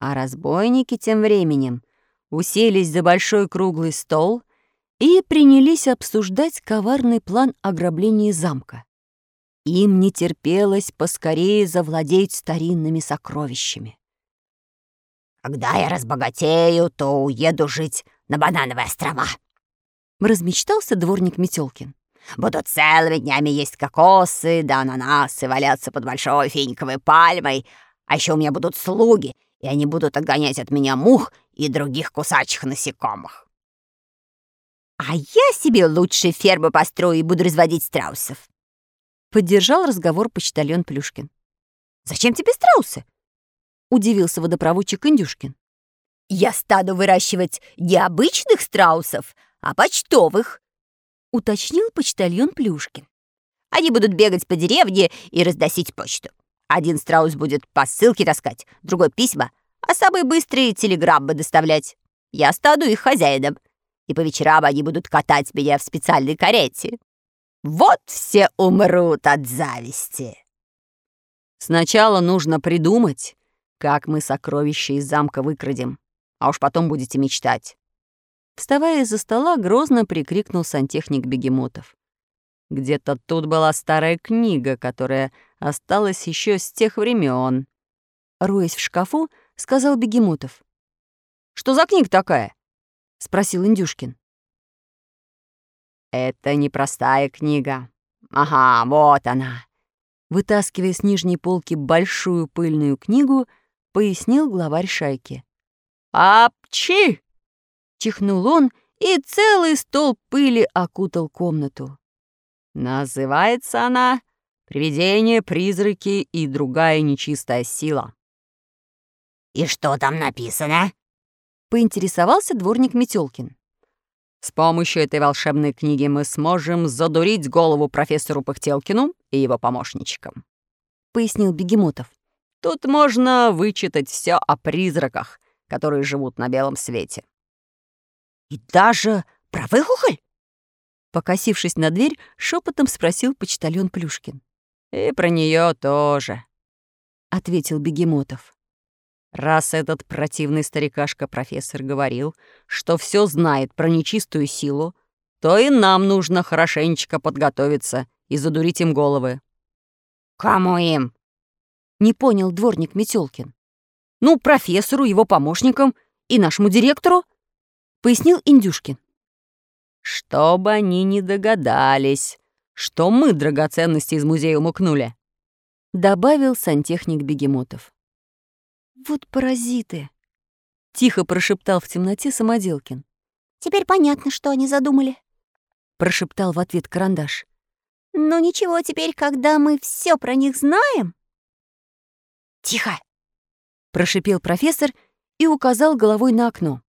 А разбойники тем временем уселись за большой круглый стол и принялись обсуждать коварный план ограбления замка. Им не терпелось поскорее завладеть старинными сокровищами. «Когда я разбогатею, то уеду жить на Банановые острова», — размечтался дворник Метелкин. «Буду целыми днями есть кокосы да ананасы, валяться под большой финиковой пальмой, а еще у меня будут слуги, и они будут отгонять от меня мух и других кусачих насекомых». «А я себе лучше ферму построю и буду разводить страусов», — поддержал разговор почтальон Плюшкин. «Зачем тебе страусы?» — удивился водопроводчик Индюшкин. «Я стану выращивать не обычных страусов, а почтовых», — уточнил почтальон Плюшкин. «Они будут бегать по деревне и разносить почту. Один страус будет посылки таскать, другой — письма, а самые быстрые — телеграммы доставлять. Я стану их хозяином, и по вечерам они будут катать меня в специальной карете. Вот все умрут от зависти». «Сначала нужно придумать, как мы сокровища из замка выкрадем, а уж потом будете мечтать». Вставая из-за стола, грозно прикрикнул сантехник Бегемотов. Где-то тут была старая книга, которая осталась еще с тех времен. Роясь в шкафу, сказал Бегемотов. «Что за книга такая?» — спросил Индюшкин. «Это непростая книга. Ага, вот она». Вытаскивая с нижней полки большую пыльную книгу, пояснил главарь шайки. «Апчи!» — чихнул он, и целый стол пыли окутал комнату. Называется она «Привидения, призраки и другая нечистая сила». «И что там написано?» — поинтересовался дворник Метелкин. «С помощью этой волшебной книги мы сможем задурить голову профессору Пыхтелкину и его помощничкам», — пояснил Бегемотов. «Тут можно вычитать все о призраках, которые живут на белом свете». «И даже про выхухоль?» Покосившись на дверь, шепотом спросил почтальон Плюшкин. «И про нее тоже», — ответил Бегемотов. «Раз этот противный старикашка-профессор говорил, что все знает про нечистую силу, то и нам нужно хорошенечко подготовиться и задурить им головы». «Кому им?» — не понял дворник Метелкин. «Ну, профессору, его помощникам и нашему директору», — пояснил Индюшкин. Чтобы они не догадались, что мы драгоценности из музея умыкнули, добавил сантехник Бегемотов. Вот паразиты, тихо прошептал в темноте Самоделкин. Теперь понятно, что они задумали, прошептал в ответ карандаш. Но ничего, теперь, когда мы все про них знаем... Тихо! Прошипел профессор и указал головой на окно.